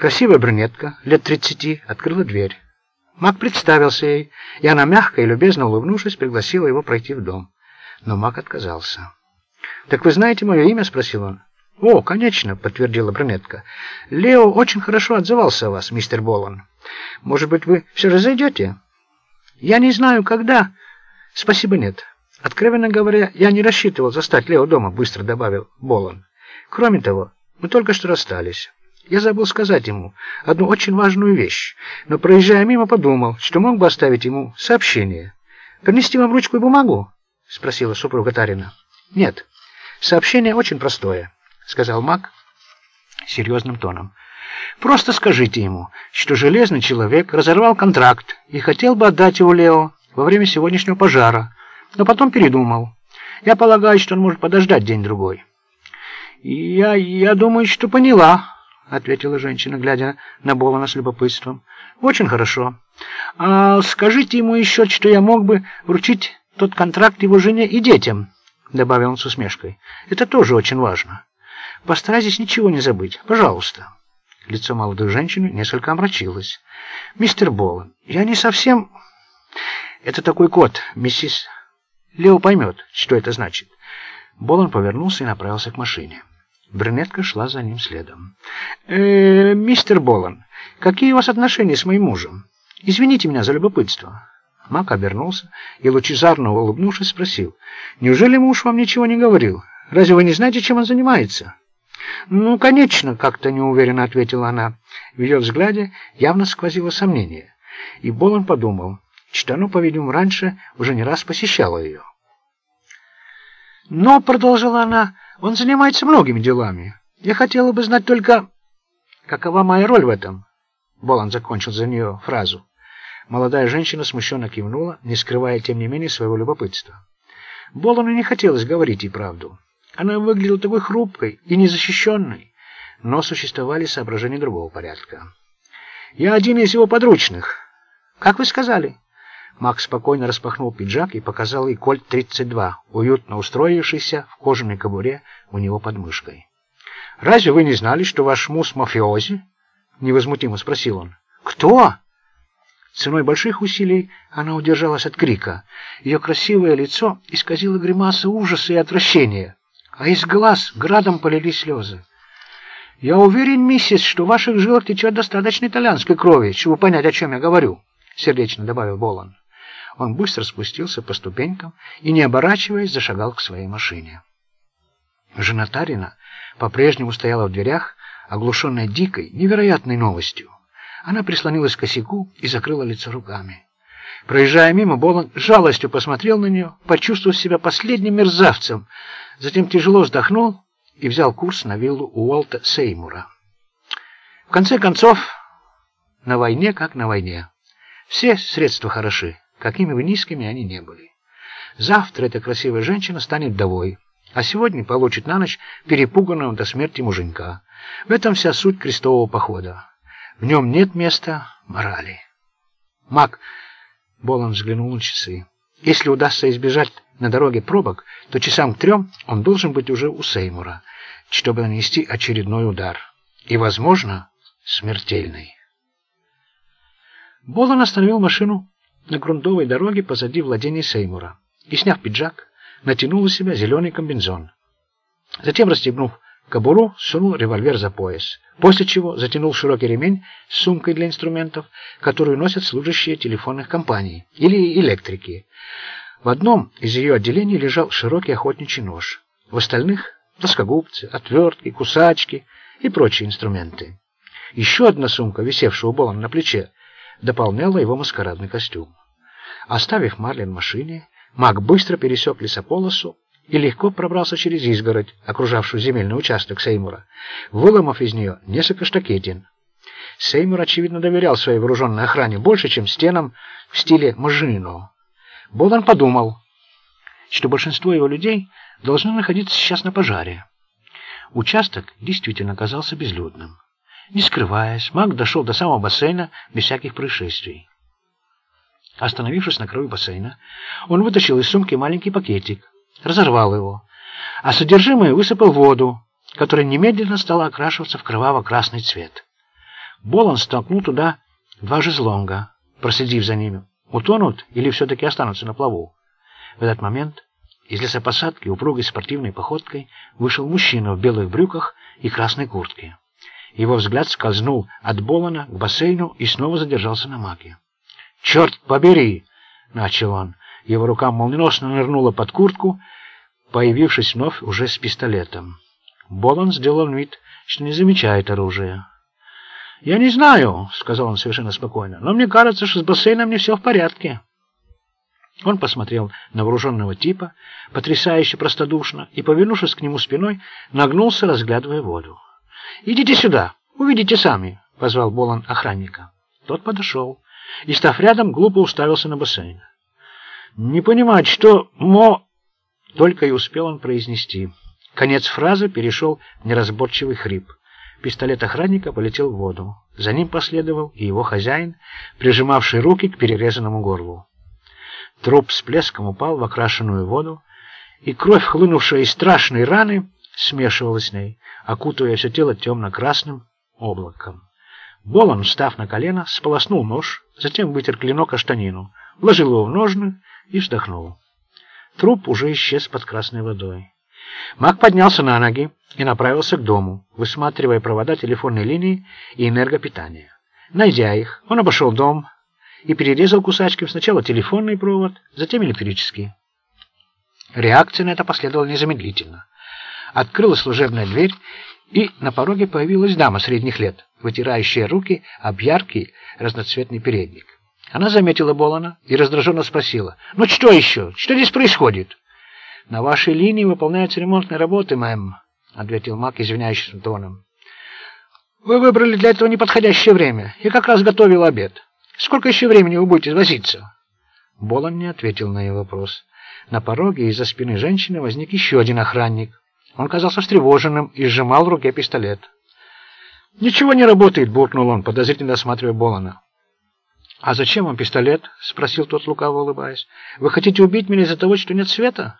Красивая брюнетка, лет тридцати, открыла дверь. Мак представился ей, и она, мягко и любезно улыбнувшись, пригласила его пройти в дом. Но Мак отказался. «Так вы знаете мое имя?» — спросил он. «О, конечно», — подтвердила брюнетка. «Лео очень хорошо отзывался о вас, мистер Болан. Может быть, вы все же зайдете?» «Я не знаю, когда». «Спасибо, нет. Откровенно говоря, я не рассчитывал застать Лео дома», — быстро добавил Болан. «Кроме того, мы только что расстались. Я забыл сказать ему одну очень важную вещь, но, проезжая мимо, подумал, что мог бы оставить ему сообщение. «Принести вам ручку и бумагу?» — спросила супруга Тарина. «Нет, сообщение очень простое» сказал Мак серьезным тоном. «Просто скажите ему, что Железный Человек разорвал контракт и хотел бы отдать его Лео во время сегодняшнего пожара, но потом передумал. Я полагаю, что он может подождать день-другой». «Я... я думаю, что поняла», — ответила женщина, глядя на Болана с любопытством. «Очень хорошо. А скажите ему еще, что я мог бы вручить тот контракт его жене и детям», — добавил он с усмешкой. «Это тоже очень важно». Постарайтесь ничего не забыть, пожалуйста». Лицо молодой женщины несколько омрачилось. «Мистер Болан, я не совсем...» «Это такой код, миссис...» «Лео поймет, что это значит». Болан повернулся и направился к машине. Брюнетка шла за ним следом. «Э, мистер Болан, какие у вас отношения с моим мужем? Извините меня за любопытство». Мак обернулся и, лучезарно улыбнувшись, спросил. «Неужели муж вам ничего не говорил? Разве вы не знаете, чем он занимается?» «Ну, конечно», — как-то неуверенно ответила она. В ее взгляде явно сквозило сомнение. И Болон подумал, что оно, по-видимому, раньше уже не раз посещало ее. «Но», — продолжила она, — «он занимается многими делами. Я хотела бы знать только, какова моя роль в этом». Болон закончил за нее фразу. Молодая женщина смущенно кивнула, не скрывая, тем не менее, своего любопытства. Болону не хотелось говорить ей правду. Она выглядела такой хрупкой и незащищенной, но существовали соображения другого порядка. «Я один из его подручных. Как вы сказали?» Макс спокойно распахнул пиджак и показал ей кольт 32, уютно устроившийся в кожаной кобуре у него под мышкой. «Разве вы не знали, что ваш муж мафиози?» — невозмутимо спросил он. «Кто?» Ценой больших усилий она удержалась от крика. Ее красивое лицо исказило гримаса ужаса и отвращения а из глаз градом полились слезы. «Я уверен, миссис, что в ваших жилах течет достаточно итальянской крови, чтобы понять, о чем я говорю», — сердечно добавил Болон. Он быстро спустился по ступенькам и, не оборачиваясь, зашагал к своей машине. Жена Тарина по-прежнему стояла в дверях, оглушенная дикой, невероятной новостью. Она прислонилась к косяку и закрыла лицо руками. Проезжая мимо, Болон жалостью посмотрел на нее, почувствовав себя последним мерзавцем, затем тяжело вздохнул и взял курс на виллу Уолта Сеймура. В конце концов, на войне как на войне. Все средства хороши, какими бы низкими они не были. Завтра эта красивая женщина станет вдовой, а сегодня получит на ночь перепуганного до смерти муженька. В этом вся суть крестового похода. В нем нет места морали. Мак Болон взглянул на часы. Если удастся избежать на дороге пробок, то часам к трем он должен быть уже у Сеймура, чтобы нанести очередной удар. И, возможно, смертельный. Болон остановил машину на грунтовой дороге позади владений Сеймура и, сняв пиджак, натянул у себя зеленый комбинзон. Затем, расстегнув кобуру, сунул револьвер за пояс, после чего затянул широкий ремень с сумкой для инструментов, которую носят служащие телефонных компаний или электрики. В одном из ее отделений лежал широкий охотничий нож, в остальных – плоскогубцы, отвертки, кусачки и прочие инструменты. Еще одна сумка, висевшая у Болана на плече, дополняла его маскарадный костюм. Оставив Марлен в машине, Мак быстро пересек лесополосу и легко пробрался через изгородь, окружавшую земельный участок Сеймура, выломав из нее несколько штакетин. Сеймур, очевидно, доверял своей вооруженной охране больше, чем стенам в стиле Мажино. Болан подумал, что большинство его людей должны находиться сейчас на пожаре. Участок действительно оказался безлюдным. Не скрываясь, маг дошел до самого бассейна без всяких происшествий. Остановившись на краю бассейна, он вытащил из сумки маленький пакетик, разорвал его, а содержимое высыпал в воду, которая немедленно стала окрашиваться в кроваво-красный цвет. Болон столкнул туда два жезлонга, проследив за ними. Утонут или все-таки останутся на плаву? В этот момент из лесопосадки упругой спортивной походкой вышел мужчина в белых брюках и красной куртке. Его взгляд скользнул от Болона к бассейну и снова задержался на маке. «Черт побери!» — начал он. Его рука молниеносно нырнула под куртку, появившись вновь уже с пистолетом. Болон сделал вид, что не замечает оружия. «Я не знаю», — сказал он совершенно спокойно, — «но мне кажется, что с бассейном не все в порядке». Он посмотрел на вооруженного типа, потрясающе простодушно, и, повернувшись к нему спиной, нагнулся, разглядывая воду. «Идите сюда, увидите сами», — позвал Болон охранника. Тот подошел и, став рядом, глупо уставился на бассейн. «Не понимать, что мо...» Только и успел он произнести. Конец фразы перешел в неразборчивый хрип. Пистолет охранника полетел в воду. За ним последовал и его хозяин, прижимавший руки к перерезанному горлу. Труп с плеском упал в окрашенную воду, и кровь, хлынувшая из страшной раны, смешивалась с ней, окутывая все тело темно-красным облаком. Болон, встав на колено, сполоснул нож, затем вытер клинок о штанину, вложил его в ножны и вздохнул. Труп уже исчез под красной водой. Маг поднялся на ноги и направился к дому, высматривая провода телефонной линии и энергопитания. Найдя их, он обошел дом и перерезал кусачком сначала телефонный провод, затем электрический. Реакция на это последовала незамедлительно. Открылась служебная дверь, и на пороге появилась дама средних лет, вытирающая руки об яркий разноцветный передник. Она заметила Болана и раздраженно спросила, «Ну что еще? Что здесь происходит?» «На вашей линии выполняются ремонтные работы, мэм», — ответил Мак извиняющимся тоном. «Вы выбрали для этого неподходящее время. Я как раз готовил обед. Сколько еще времени вы будете возиться?» Болан не ответил на ее вопрос. На пороге из-за спины женщины возник еще один охранник. Он казался встревоженным и сжимал в руке пистолет. «Ничего не работает», — буркнул он, подозрительно осматривая Болана. «А зачем вам пистолет?» — спросил тот, лукаво улыбаясь. «Вы хотите убить меня из-за того, что нет света?»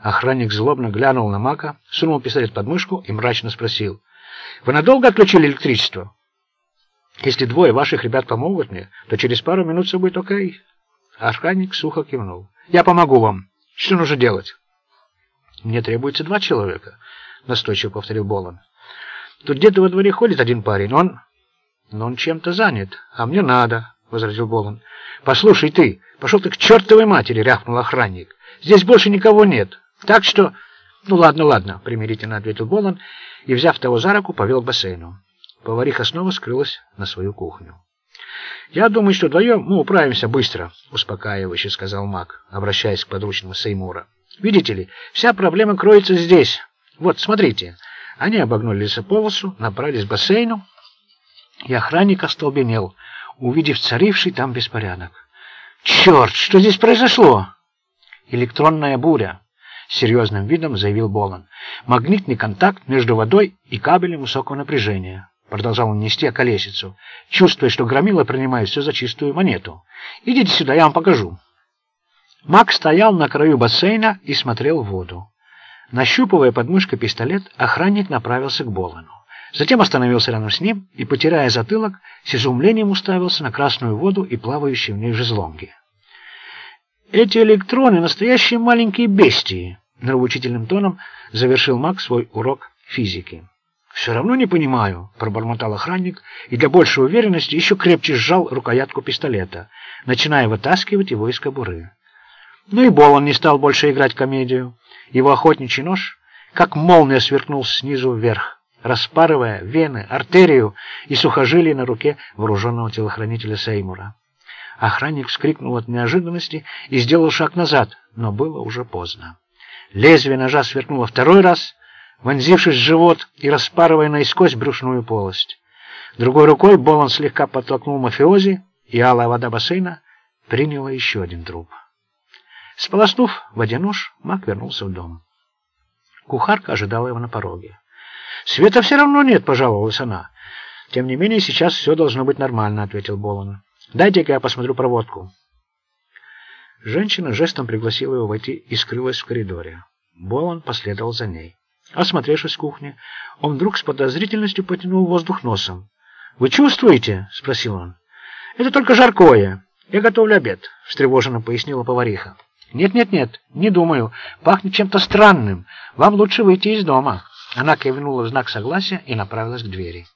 Охранник злобно глянул на Мака, сунул пистолет под мышку и мрачно спросил. «Вы надолго отключили электричество?» «Если двое ваших ребят помогут мне, то через пару минут все будет окей». Охранник сухо кивнул. «Я помогу вам. Что нужно делать?» «Мне требуется два человека», — настойчиво повторил Болон. «Тут где-то во дворе ходит один парень, он...» «Но он чем-то занят, а мне надо» возразил Болон. «Послушай ты, пошел ты к чертовой матери!» — рявкнул охранник. «Здесь больше никого нет, так что...» «Ну ладно, ладно», — примирительно ответил Болон и, взяв того за руку, повел к бассейну. Повариха снова скрылась на свою кухню. «Я думаю, что вдвоем мы управимся быстро», — успокаивающе сказал маг, обращаясь к подручному Сеймура. «Видите ли, вся проблема кроется здесь. Вот, смотрите». Они обогнули лесополосу, направились к бассейну, и охранник остолбенел — увидев царивший там беспорядок. «Черт, что здесь произошло?» «Электронная буря», — серьезным видом заявил Болон. «Магнитный контакт между водой и кабелем высокого напряжения». Продолжал он нести околесицу, чувствуя, что громила принимает все за чистую монету. «Идите сюда, я вам покажу». Мак стоял на краю бассейна и смотрел в воду. Нащупывая подмышкой пистолет, охранник направился к Болону. Затем остановился рядом с ним и, потирая затылок, с изумлением уставился на красную воду и плавающие в ней жезлонги. «Эти электроны — настоящие маленькие бестии», — нравоучительным тоном завершил Мак свой урок физики. «Все равно не понимаю», — пробормотал охранник и для большей уверенности еще крепче сжал рукоятку пистолета, начиная вытаскивать его из кобуры. Ну и Болон не стал больше играть комедию. Его охотничий нож, как молния, сверкнул снизу вверх распарывая вены, артерию и сухожилие на руке вооруженного телохранителя Сеймура. Охранник вскрикнул от неожиданности и сделал шаг назад, но было уже поздно. Лезвие ножа сверкнуло второй раз, вонзившись в живот и распарывая наискось брюшную полость. Другой рукой Болон слегка подтолкнул мафиози, и алая вода бассейна приняла еще один труп. Сполоснув водянож, Мак вернулся в дом. Кухарка ожидала его на пороге. «Света все равно нет», — пожаловалась она. «Тем не менее, сейчас все должно быть нормально», — ответил Болон. «Дайте-ка я посмотрю проводку». Женщина жестом пригласила его войти и скрылась в коридоре. Болон последовал за ней. Осмотревшись в кухне, он вдруг с подозрительностью потянул воздух носом. «Вы чувствуете?» — спросил он. «Это только жаркое. Я готовлю обед», — встревоженно пояснила повариха. «Нет-нет-нет, не думаю. Пахнет чем-то странным. Вам лучше выйти из дома». Она кивнула в знак согласия и направилась к двери.